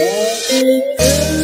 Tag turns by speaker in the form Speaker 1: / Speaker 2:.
Speaker 1: Música